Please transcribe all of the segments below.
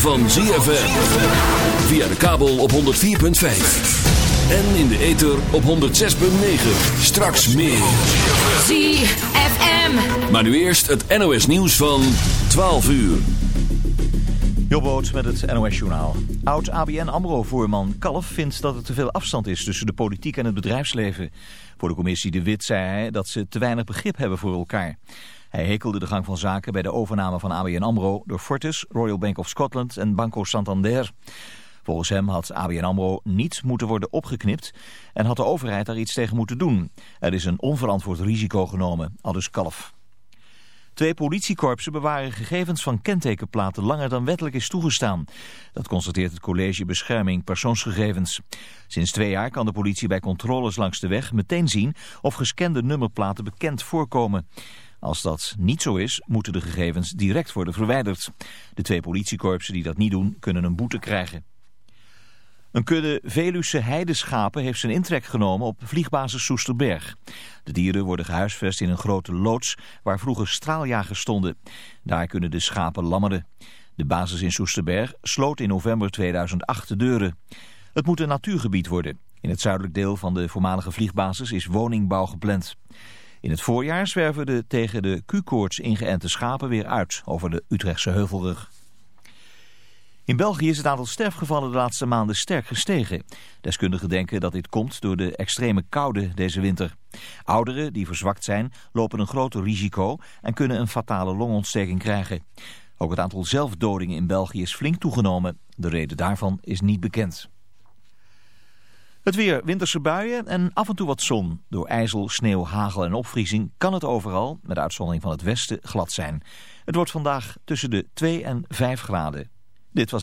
van ZFM. Via de kabel op 104.5. En in de ether op 106.9. Straks meer. ZFM. Maar nu eerst het NOS nieuws van 12 uur. Jobboot met het NOS Journaal. Oud ABN AMRO-voorman Kalf vindt dat er te veel afstand is tussen de politiek en het bedrijfsleven. Voor de commissie De Wit zei hij dat ze te weinig begrip hebben voor elkaar. Hij hekelde de gang van zaken bij de overname van ABN AMRO door Fortis, Royal Bank of Scotland en Banco Santander. Volgens hem had ABN AMRO niet moeten worden opgeknipt en had de overheid daar iets tegen moeten doen. Er is een onverantwoord risico genomen, aldus Kalf. Twee politiekorpsen bewaren gegevens van kentekenplaten langer dan wettelijk is toegestaan. Dat constateert het college Bescherming Persoonsgegevens. Sinds twee jaar kan de politie bij controles langs de weg meteen zien of gescande nummerplaten bekend voorkomen. Als dat niet zo is, moeten de gegevens direct worden verwijderd. De twee politiekorpsen die dat niet doen, kunnen een boete krijgen. Een kudde Veluwse heideschapen heeft zijn intrek genomen op vliegbasis Soesterberg. De dieren worden gehuisvest in een grote loods waar vroeger straaljagers stonden. Daar kunnen de schapen lammeren. De basis in Soesterberg sloot in november 2008 de deuren. Het moet een natuurgebied worden. In het zuidelijk deel van de voormalige vliegbasis is woningbouw gepland. In het voorjaar zwerven de tegen de Q-koorts ingeënte schapen weer uit over de Utrechtse heuvelrug. In België is het aantal sterfgevallen de laatste maanden sterk gestegen. Deskundigen denken dat dit komt door de extreme koude deze winter. Ouderen die verzwakt zijn lopen een groter risico en kunnen een fatale longontsteking krijgen. Ook het aantal zelfdodingen in België is flink toegenomen. De reden daarvan is niet bekend. Het weer, winterse buien en af en toe wat zon. Door ijzel, sneeuw, hagel en opvriezing kan het overal, met uitzondering van het westen, glad zijn. Het wordt vandaag tussen de 2 en 5 graden. Dit was...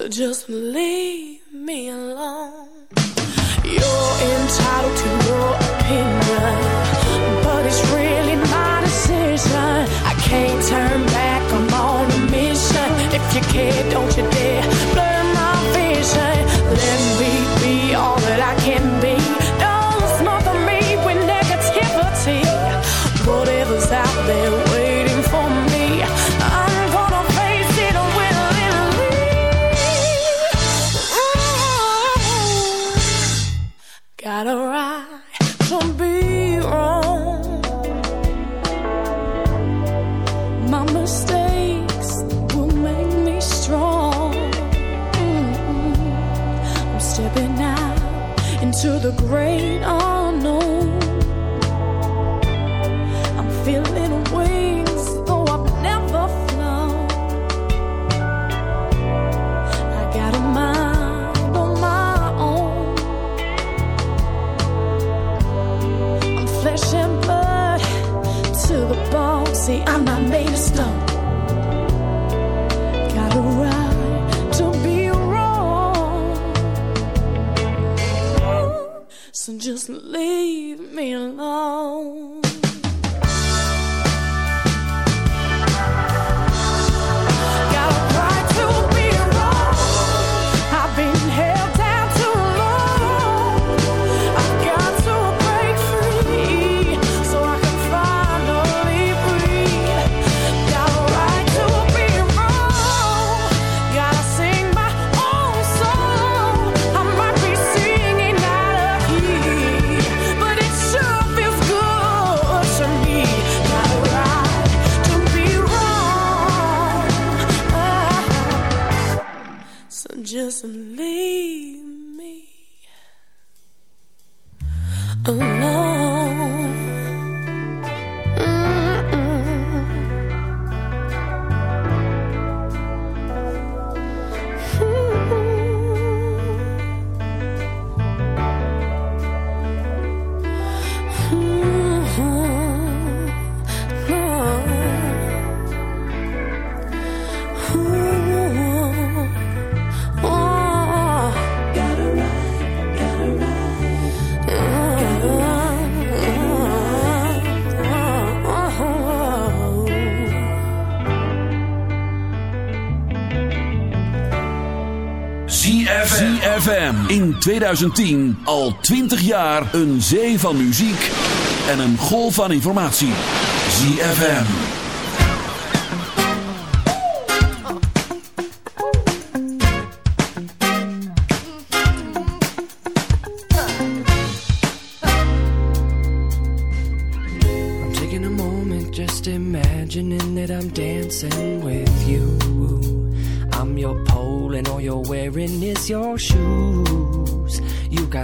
So just leave me alone. You're entitled to your opinion, but it's really my decision. I can't turn back, I'm on a mission. If you care, don't you leave me alone. Oh. 2010 al 20 jaar een zee van muziek en een golf van informatie. ZFM. I'm taking a moment just imagining that I'm dancing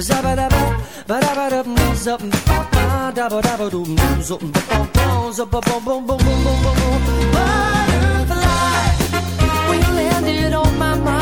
Zabba dabba, ba dabba dub, moves up, ba ba dabba dabba doo, moves up, ba ba boom, ba ba boom, boom, boom, boom, boom, butterfly. When you landed on my mind.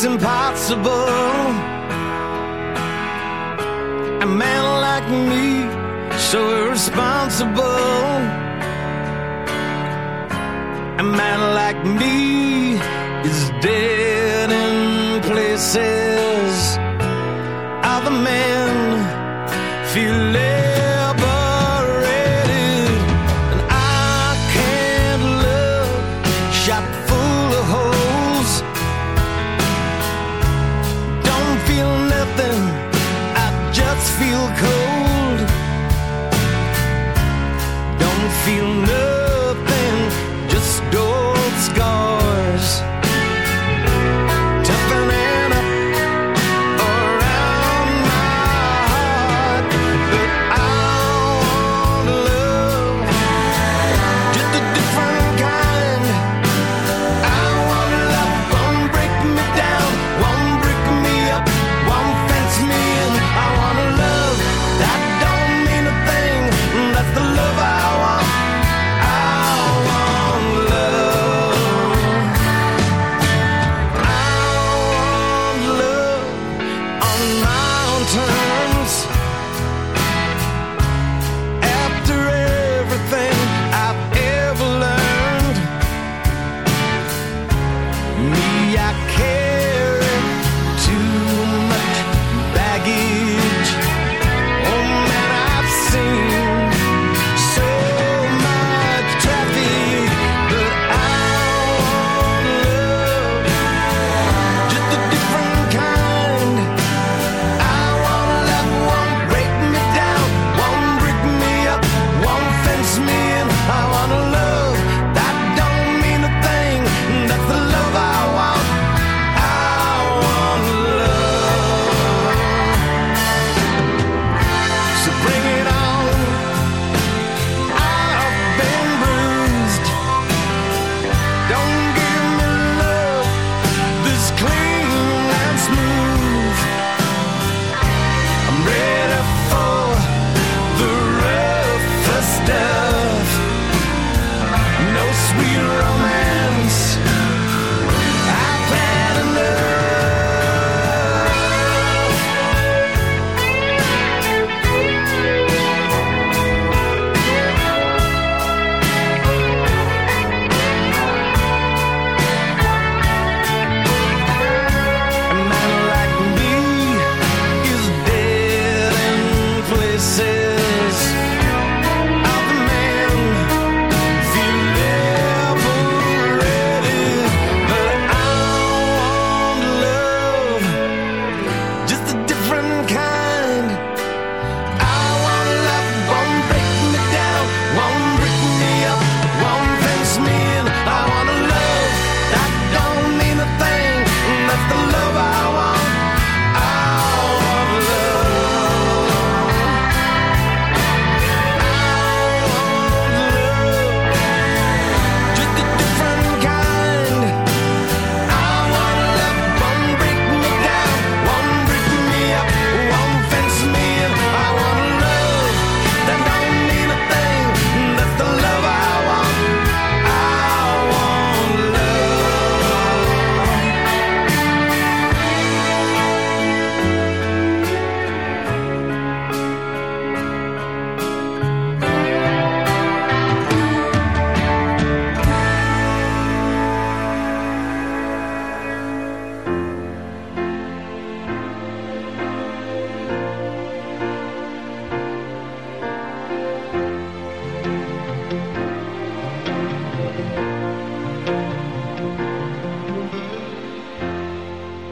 it's impossible.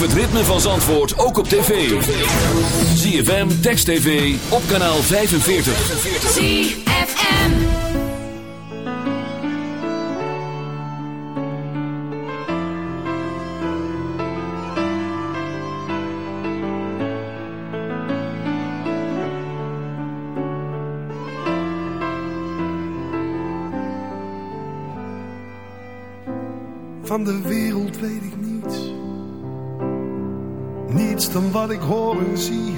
Beleef het ritme van Zandvoort ook op tv. ZFM, Text TV, op kanaal 45. ZFM. Van de wereld weet ik. Niets dan wat ik hoor en zie.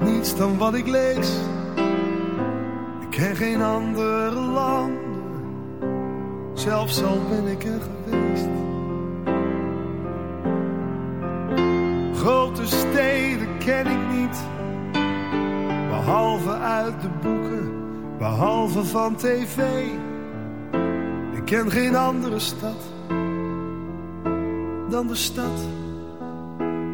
Niets dan wat ik lees. Ik ken geen andere landen. Zelfs al ben ik er geweest. Grote steden ken ik niet. Behalve uit de boeken. Behalve van tv. Ik ken geen andere stad dan de stad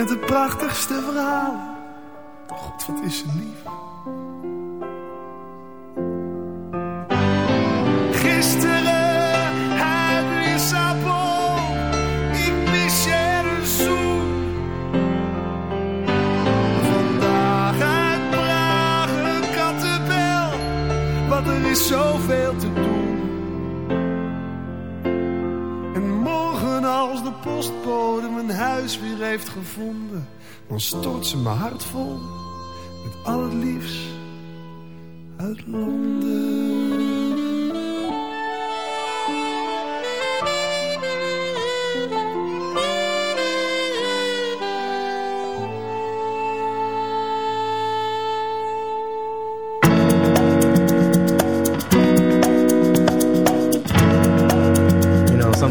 Met de prachtigste verhalen. God, wat is ze lief. Gisteren uit Lissabon. Ik mis je een zoen. Vandaag uit Praag een kattenbel. Want er is zoveel te doen. De postbode mijn huis weer heeft gevonden, dan stort ze mijn hart vol met al het liefst uit Londen.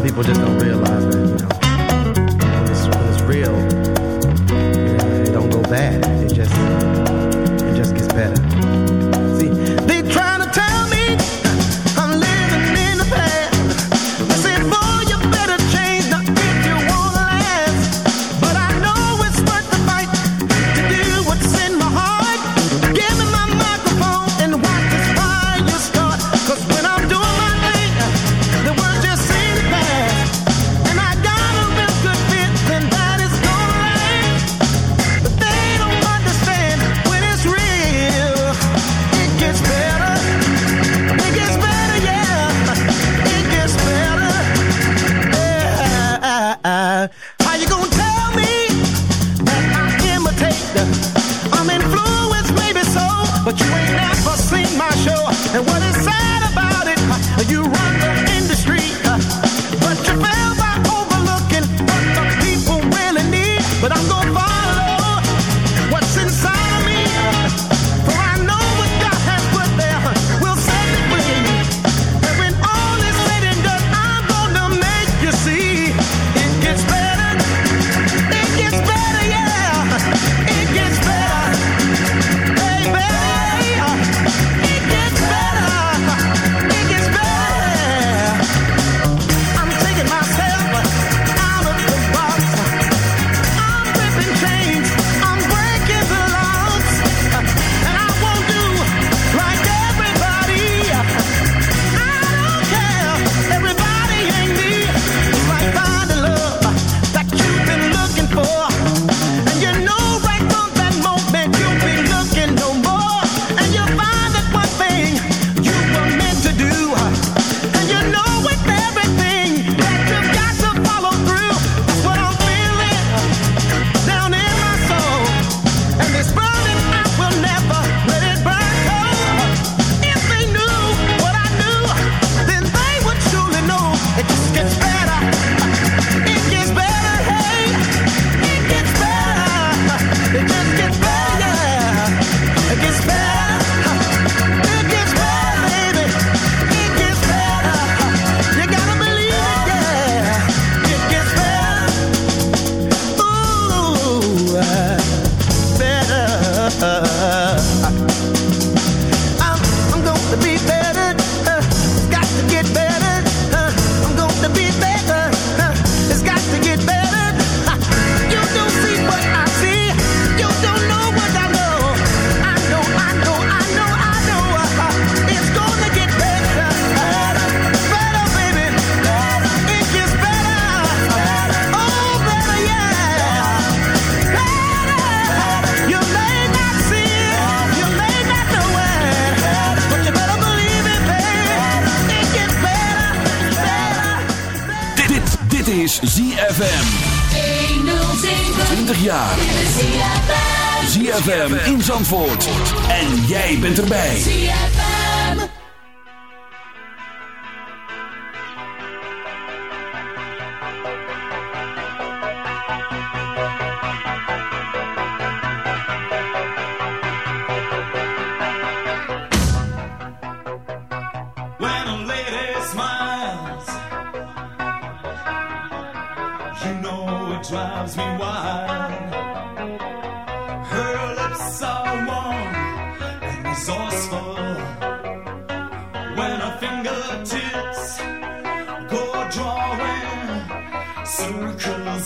People just don't Zandvoort. En jij bent erbij. When a lady smiles, you know it drives me wild.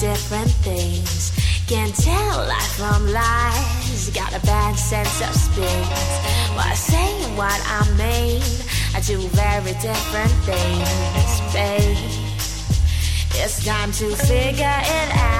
different things. Can tell lies from lies. Got a bad sense of space. While saying what I mean, I do very different things, babe. It's time to figure it out.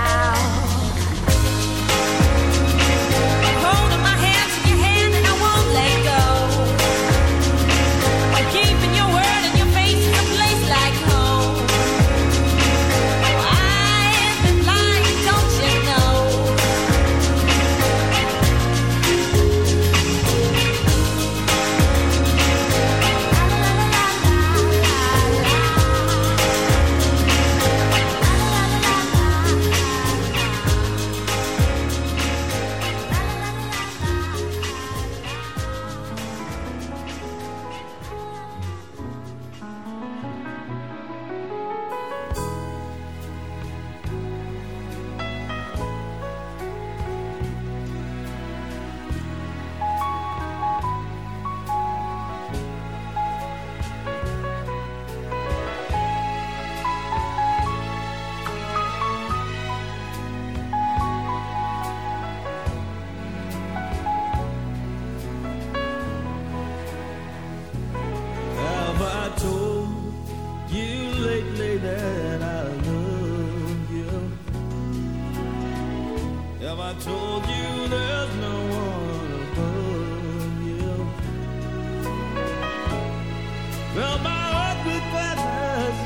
I told you there's no one above you. Well, my heart with gladness,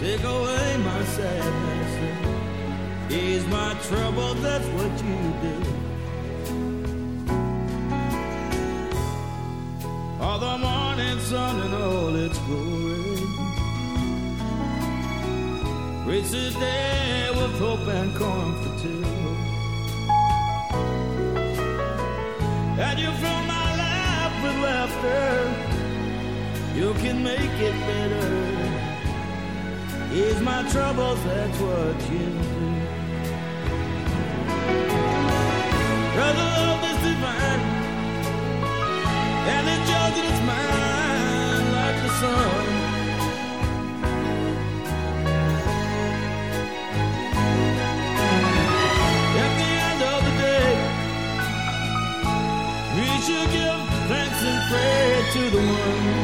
take away my sadness, ease my trouble. That's what you do. All the morning sun and all its glory. Reach the day with hope and comfort too. you can make it better. Ease my troubles, that's what you do. Brother, love is divine, and it's yours and it's mine like the sun. At the end of the day, we should give thanks and pray to the one.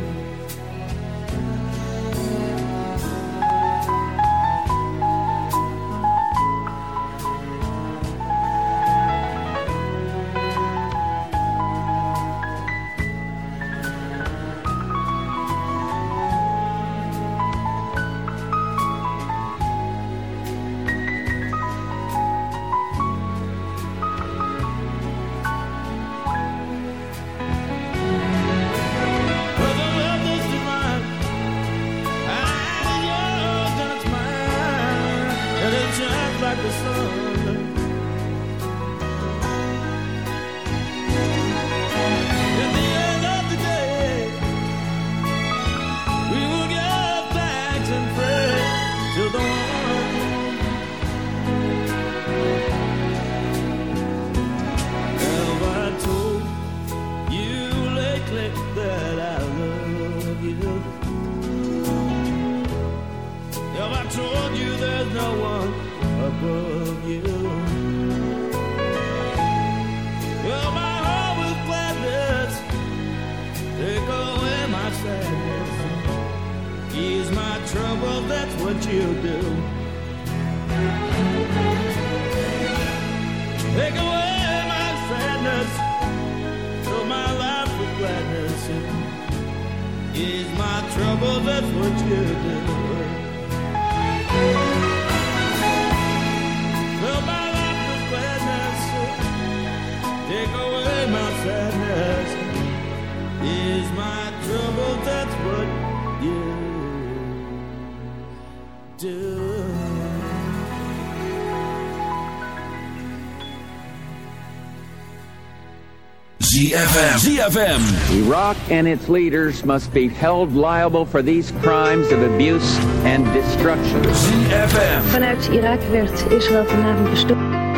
ZFM. ZFM. Iraq and its leaders must be held liable for these crimes of abuse and destruction. ZFM. Vanuit Irak werd Israël vanavond bestoken.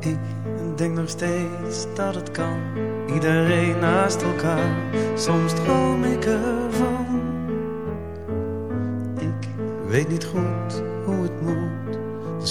Ik denk nog steeds dat het kan. Iedereen naast elkaar. Soms droom ik ervan. Ik weet niet goed